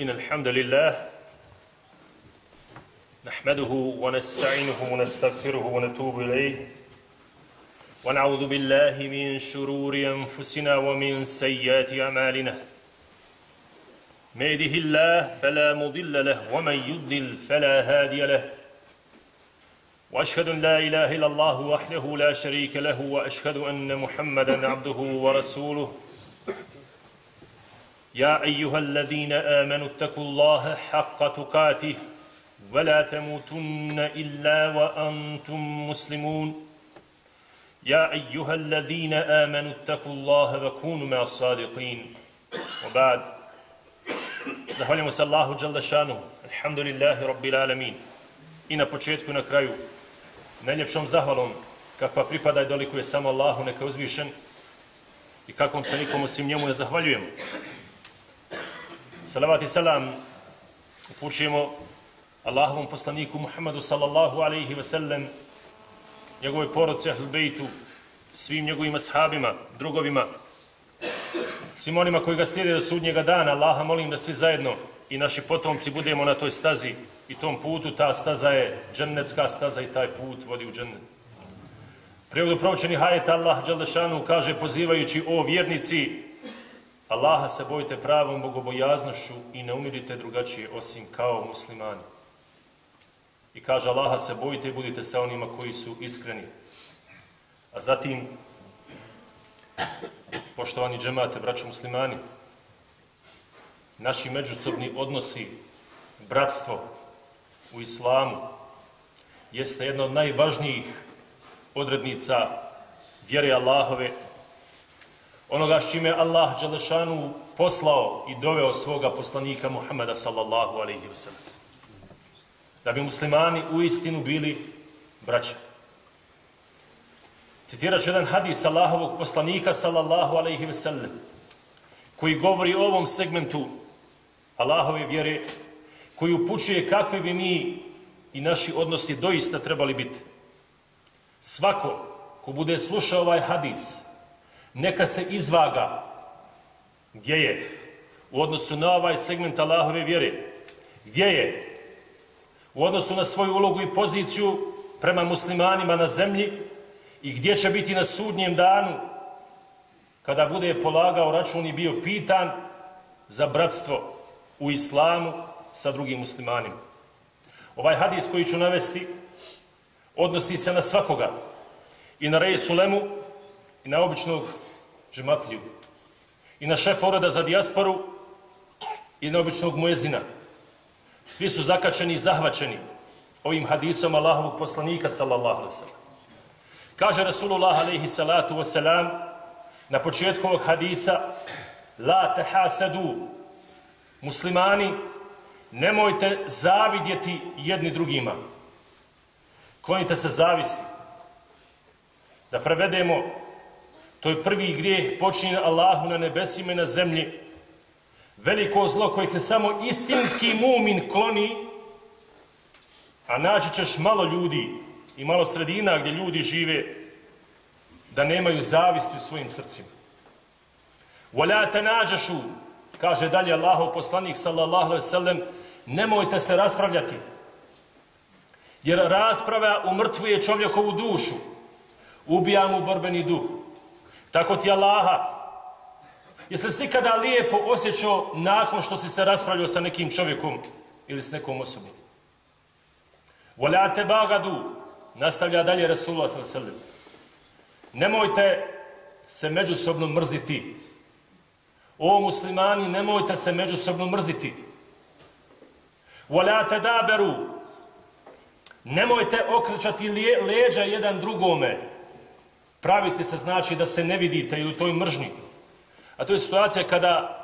إن الحمد لله نحمده ونستعينه ونستغفره ونتوب إليه ونعوذ بالله من شرور أنفسنا ومن سيئات أعمالنا. ما يهده الله فلا مضل له ومن يضلل فلا هادي له. وأشهد أن لا إله إلا الله وحده لا شريك له وأشهد أن محمدا عبده ورسوله. يا ايها الذين امنوا اتقوا الله حق تقاته ولا تموتن الا وانتم مسلمون يا ايها الذين امنوا اتقوا الله وكونوا مع الصادقين وبعد Zahvaljujemo se Allahu Đaldašanu, alhamdulillahi rabbil alamin. I na početku i na kraju, najljepšom zahvalom, kakva pripada i dolikuje samo Allahu, neka je uzvišen i kakvom se nikom osim njemu ne zahvaljujemo. Salavat i salam upućujemo Allahovom poslaniku Muhammedu sallallahu alaihi ve sellem, njegove porodce Ahlbejtu, svim njegovim ashabima, drugovima, svim onima koji ga slijede do sudnjega dana, Allaha molim da svi zajedno i naši potomci budemo na toj stazi i tom putu, ta staza je džennetska staza i taj put vodi u džennet. Prevodu proučeni hajet Allah Đalešanu kaže pozivajući o vjernici Allaha se bojite pravom bogobojaznošću i ne umirite drugačije osim kao muslimani. I kaže Allaha se bojite i budite sa onima koji su iskreni. A zatim poštovani džemate, braćo muslimani, naši međusobni odnosi, bratstvo u islamu, jeste jedna od najvažnijih odrednica vjere Allahove, onoga s čime Allah Đalešanu poslao i doveo svoga poslanika Muhammeda sallallahu alaihi wa sallam. Da bi muslimani u istinu bili braća. Citirat ću jedan hadis Allahovog poslanika sallallahu alaihi ve sellem koji govori o ovom segmentu Allahove vjere koji upućuje kakvi bi mi i naši odnosi doista trebali biti. Svako ko bude slušao ovaj hadis neka se izvaga. Gdje je? U odnosu na ovaj segment Allahove vjere. Gdje je? U odnosu na svoju ulogu i poziciju prema muslimanima na zemlji i gdje će biti na sudnjem danu kada bude polagao račun i bio pitan za bratstvo u islamu sa drugim muslimanima. Ovaj hadis koji ću navesti odnosi se na svakoga. I na rejsu Sulemu i na običnog džematliju i na šef oroda za dijasporu i na običnog muezina. Svi su zakačeni i zahvaćeni ovim hadisom Allahovog poslanika sallallahu alaihi sallam. Kaže Rasulullah alaihi salatu wasalam na početku ovog hadisa La tehasadu Muslimani, nemojte zavidjeti jedni drugima. Klonite se zavisti. Da prevedemo, to je prvi grijeh počinjen Allahu na nebesima i na zemlji. Veliko zlo kojeg se samo istinski mumin kloni, a naći ćeš malo ljudi i malo sredina gdje ljudi žive da nemaju zavisti u svojim srcima. Wala tanađašu, kaže dalje Allahov poslanik sallallahu alejhi ve sellem, nemojte se raspravljati. Jer rasprava umrtvuje čovjekovu dušu, ubija mu borbeni duh. Tako ti Allaha, jesi li si kada lijepo osjećao nakon što si se raspravljao sa nekim čovjekom ili s nekom osobom? Wala te bagadu, nastavlja dalje Rasulullah sallallahu alejhi. Nemojte se međusobno mrziti. O muslimani, nemojte se međusobno mrziti. Wala daberu, Nemojte okrećati leđa jedan drugome. Pravite se znači da se ne vidite ili u toj mržnji. A to je situacija kada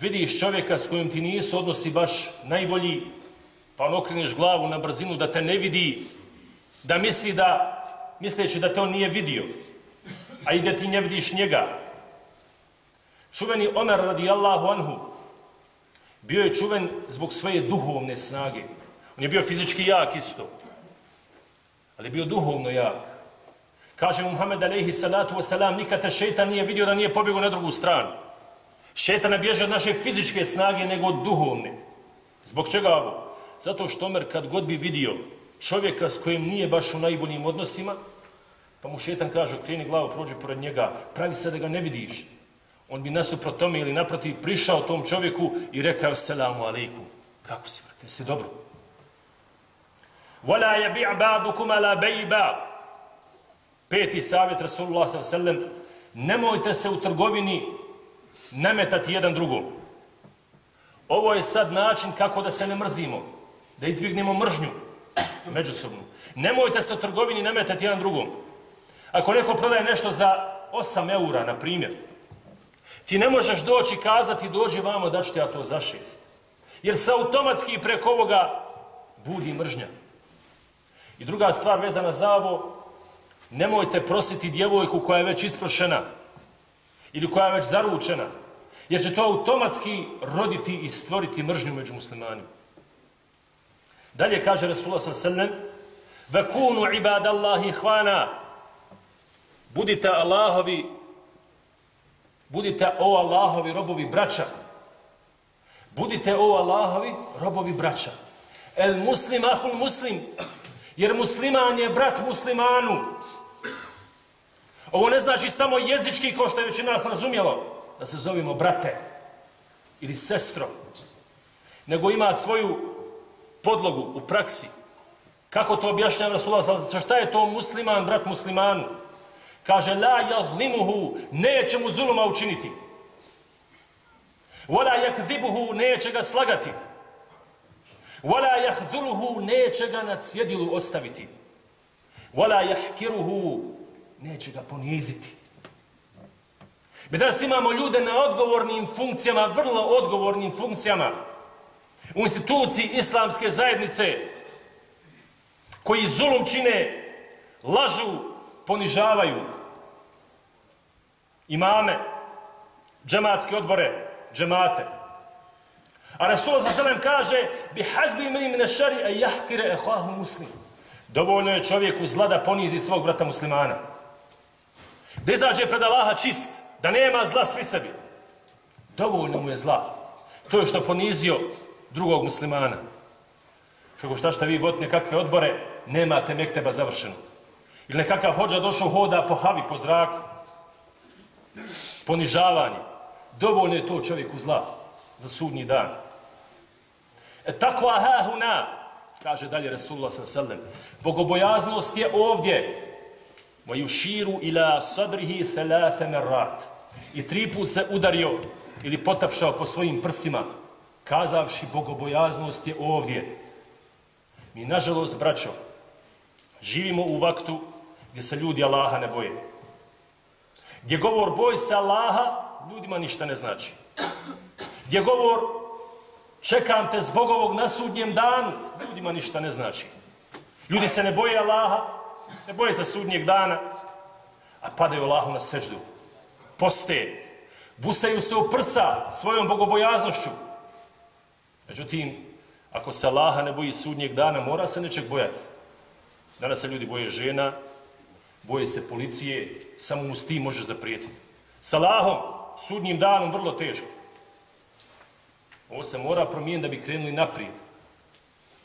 vidiš čovjeka s kojim ti nisu odnosi baš najbolji, pa on okreneš glavu na brzinu da te ne vidi, da misli da, misleći da te on nije vidio, a i da ti ne vidiš njega, Čuveni Omer radijallahu anhu bio je čuven zbog svoje duhovne snage. On je bio fizički jak isto, ali je bio duhovno jak. Kaže Muhammed alaihi salatu wasalam, nikada šeitan nije vidio da nije pobjegao na drugu stranu. Šejtan ne bježe od naše fizičke snage nego od duhovne. Zbog čega ovo? Zato što Omer kad god bi vidio čovjeka s kojim nije baš u najboljim odnosima, pa mu šetan kaže, kreni glavu, prođe pored njega, pravi se da ga ne vidiš. On bi nasuprot tome ili naprotiv prišao tom čovjeku i rekao, selamu alaikum. Kako si, brate, si dobro? Wala yabi' ba'dukum ala bay'i ba'd. Peti savjet Rasulullah sallallahu Nemojte se u trgovini nametati jedan drugom. Ovo je sad način kako da se ne mrzimo, da izbjegnemo mržnju međusobnu. Nemojte se u trgovini nametati jedan drugom. Ako neko prodaje nešto za 8 eura, na primjer, ti ne možeš doći i kazati dođi vamo da ću ja to za 6. Jer se automatski preko ovoga budi mržnja. I druga stvar vezana za ovo, nemojte prositi djevojku koja je već isprošena ili koja je već zaručena, jer će to automatski roditi i stvoriti mržnju među muslimanima. Dalje kaže Rasulullah s.a.v. Vekunu ibadallahi hvana. Budite Allahovi, budite o Allahovi robovi braća. Budite o Allahovi robovi braća. El muslim ahul muslim. Jer musliman je brat muslimanu. Ovo ne znači samo jezički, kao što je većina nas razumjelo, da se zovimo brate ili sestro, nego ima svoju podlogu u praksi. Kako to objašnjava Rasulullah sallallahu Šta je to musliman, brat muslimanu? Kaže, la jazlimuhu, neće mu zuluma učiniti. Wala yakdhibuhu, neće ga slagati. Wala yahdhuluhu, neće ga na cjedilu ostaviti. Wala yahkiruhu, neće ga poniziti. Mi danas imamo ljude na odgovornim funkcijama, vrlo odgovornim funkcijama, u instituciji islamske zajednice, koji zulum čine, lažu, ponižavaju imame, džematske odbore, džemate. A Rasul sa selem kaže bi hazbi mi min šari a jahkire ehahu muslim. Dovoljno je čovjeku zla da ponizi svog brata muslimana. Da izađe pred Allaha čist, da nema zla pri sebi. Dovoljno mu je zla. To je što ponizio drugog muslimana. Kako šta šta vi vodite nekakve odbore, nemate mekteba završeno. Ili nekakav hođa došao hoda po havi, po zraku. Ponižavanje. Dovoljno je to čovjeku zla za sudnji dan. E tako ahahuna, kaže dalje Resulullah s.a.v. Bogobojaznost je ovdje. Moju širu ila sadrihi thalatha merrat. I tri put se udario ili potapšao po svojim prsima, kazavši bogobojaznost je ovdje. Mi, nažalost, braćo, živimo u vaktu gdje se ljudi Allaha ne boje. Gdje govor boj se Allaha, ljudima ništa ne znači. Gdje govor čekam te zbog ovog nasudnjem danu, ljudima ništa ne znači. Ljudi se ne boje Allaha, ne boje se sudnjeg dana, a padaju Allahu na seždu. Poste, busaju se u prsa svojom bogobojaznošću. Međutim, ako se Allaha ne boji sudnjeg dana, mora se nečeg bojati. Danas se ljudi boje žena, boje se policije, samo mu s tim može zaprijetiti. S Allahom, sudnjim danom, vrlo teško. Ovo se mora promijeniti da bi krenuli naprijed.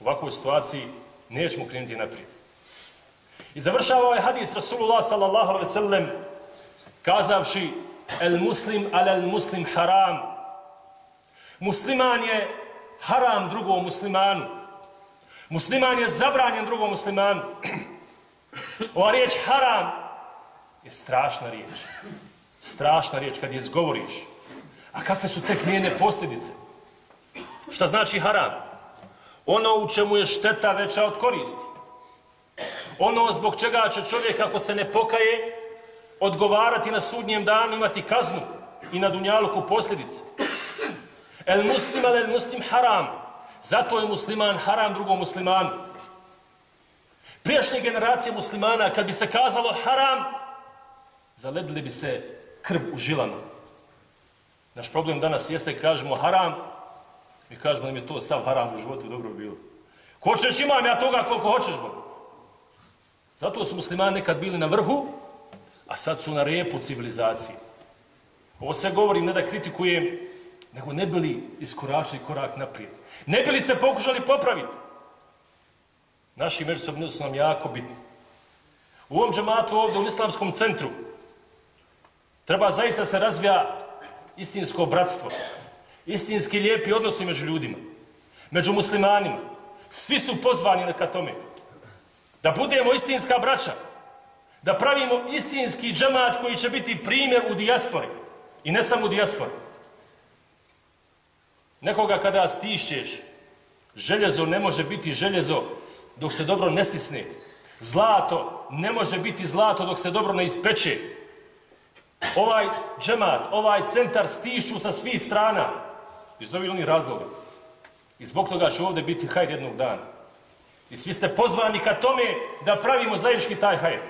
U ovakvoj situaciji nećemo krenuti naprijed. I završava ovaj hadis Rasulullah sallallahu alaihi sallam kazavši el muslim al el muslim haram. Musliman je haram drugom muslimanu. Musliman je zabranjen drugom muslimanu. Ova riječ haram je strašna riječ. Strašna riječ kad je izgovoriš. A kakve su tek njene posljedice? Šta znači haram? Ono u čemu je šteta veća od koristi. Ono zbog čega će čovjek ako se ne pokaje odgovarati na sudnjem danu, imati kaznu i na dunjaluku posljedice. El muslim, el muslim haram. Zato je musliman haram drugom muslimanu. Prijašnje generacije muslimana, kad bi se kazalo haram, zaledili bi se krv u žilama. Naš problem danas jeste, kažemo haram, mi kažemo da mi je to sav haram u životu dobro bilo. Hoćeš imam ja toga koliko hoćeš, Bogu. Zato su muslimani nekad bili na vrhu, a sad su na repu civilizacije. Ovo se govori ne da kritikujem nego ne bili iskoračili korak naprijed. Ne bili se pokušali popraviti. Naši međusobni su nam jako bitni. U ovom džematu ovdje u islamskom centru treba zaista se razvija istinsko bratstvo, istinski lijepi odnosi među ljudima, među muslimanima. Svi su pozvani ka tome. Da budemo istinska braća, da pravimo istinski džemat koji će biti primjer u dijaspori. I ne samo u dijaspori. Nekoga kada stišćeš, željezo ne može biti željezo dok se dobro ne stisne. Zlato ne može biti zlato dok se dobro ne ispeče. Ovaj džemat, ovaj centar stišću sa svih strana. Iz ovih onih razloga. I zbog toga će ovdje biti hajr jednog dana. I svi ste pozvani ka tome da pravimo zajednički taj hajr.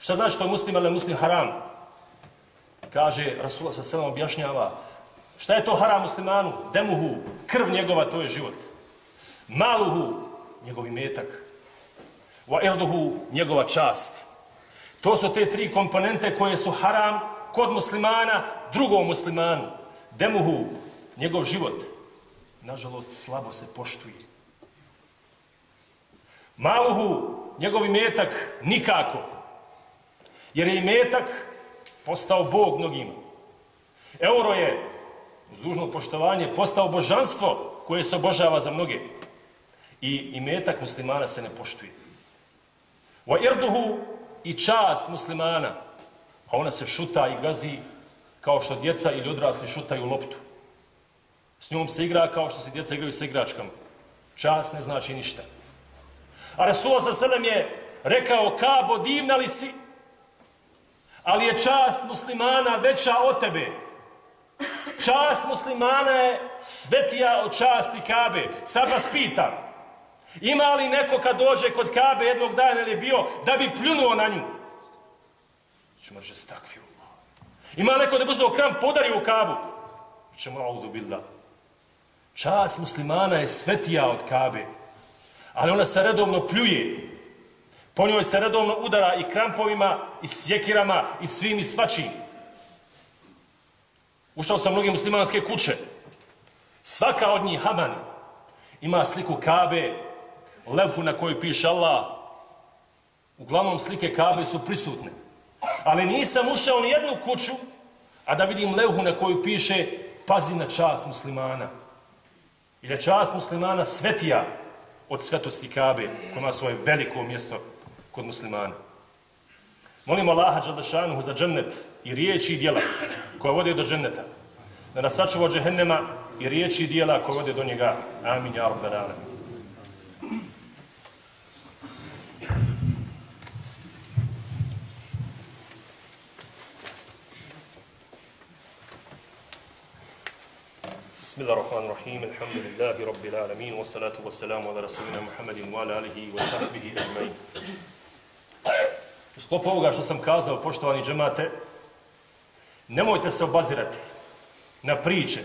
Šta znači to muslim, ali muslim haram? Kaže, Rasulullah sa selam objašnjava, šta je to haram muslimanu? Demuhu, krv njegova, to je život. Maluhu, njegov imetak. Wa irduhu, njegova čast. To su te tri komponente koje su haram kod muslimana, drugom muslimanu. Demuhu, njegov život. Nažalost, slabo se poštuje. Maluhu, njegov imetak, nikako. Jer je imetak postao Bog mnogima. Euro je, uz dužno poštovanje, postao božanstvo koje se obožava za mnoge. I imetak muslimana se ne poštuje. Wa irduhu i čast muslimana, a ona se šuta i gazi kao što djeca ili odrasli šutaju loptu. S njom se igra kao što se djeca igraju sa igračkama. Čast ne znači ništa. A Rasul sa selem je rekao, Kabo, divna li si? Ali je čast muslimana veća od tebe. Čast muslimana je svetija od časti Kabe. Sad vas pitam, ima li neko kad dođe kod Kabe jednog dana ili je bio da bi pljunuo na nju? Čemo reći stakvi Ima neko da bi uzao kram podari u Kabu? Čemo audu billah. Čast muslimana je svetija od Kabe. Ali ona se redovno pljuje. Po njoj se redovno udara i krampovima, i sjekirama, i svim i svačim. Ušao sam mnoge muslimanske kuće. Svaka od njih, Haman, ima sliku Kabe, levhu na kojoj piše Allah. Uglavnom slike Kabe su prisutne. Ali nisam ušao ni jednu kuću, a da vidim levhu na kojoj piše pazi na čast muslimana. Ili je čast muslimana svetija od svetosti Kabe, koja ima svoje veliko mjesto kod muslimana. Molimo Allaha Đaldašanuhu za džennet i riječi i dijela koja vode do dženneta. Da nas sačuva od džehennema i riječi i dijela koja vode do njega. Amin, ja rabbi alamin. بسم الله الرحمن الرحيم الحمد لله رب العالمين والصلاة والسلام على رسولنا محمد وعلى آله وصحبه أجمعين U sklopu ovoga što sam kazao, poštovani džemate, nemojte se obazirati na priče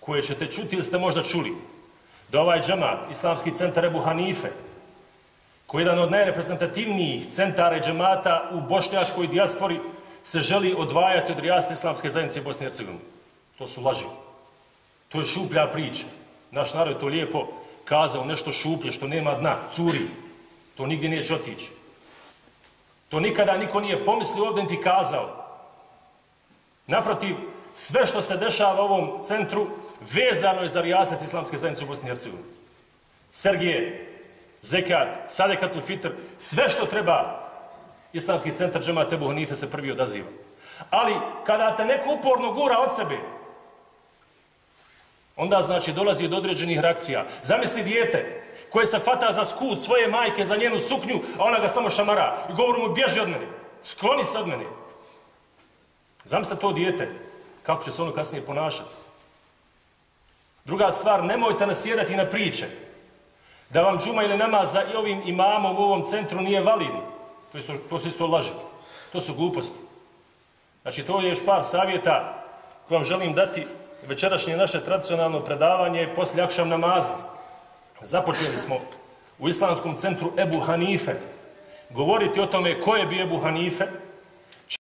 koje ćete čuti ili ste možda čuli da ovaj džemat, Islamski centar Ebu Hanife, koji je jedan od najreprezentativnijih centara i džemata u bošnjačkoj dijaspori, se želi odvajati od rijasti Islamske zajednice Bosne i Hercegovine. To su laži. To je šuplja priča. Naš narod je to lijepo kazao, nešto šuplje, što nema dna, curi. To nigdje neće otići. To nikada niko nije pomislio ovdje ti kazao. Naprotiv, sve što se dešava u ovom centru vezano je za rijasat islamske zajednice u Bosni i Hercegovini. Sergije, Zekat, Sadekatul Fitr, sve što treba islamski centar džema Tebu Hanife se prvi odaziva. Ali kada te neko uporno gura od sebe, onda znači dolazi do određenih reakcija. Zamisli dijete koje se fata za skut svoje majke za njenu suknju, a ona ga samo šamara i govori mu bježi od mene, skloni se od mene. Zamislite to dijete, kako će se ono kasnije ponašati. Druga stvar, nemojte nasjedati na priče da vam džuma ili namaz za ovim imamom u ovom centru nije validno. To, isto, to se isto laže. To su gluposti. Znači, to je još par savjeta koje vam želim dati večerašnje naše tradicionalno predavanje poslije akšam namaza. Započeli smo u islamskom centru Ebu Hanife govoriti o tome ko je bio Ebu Hanife,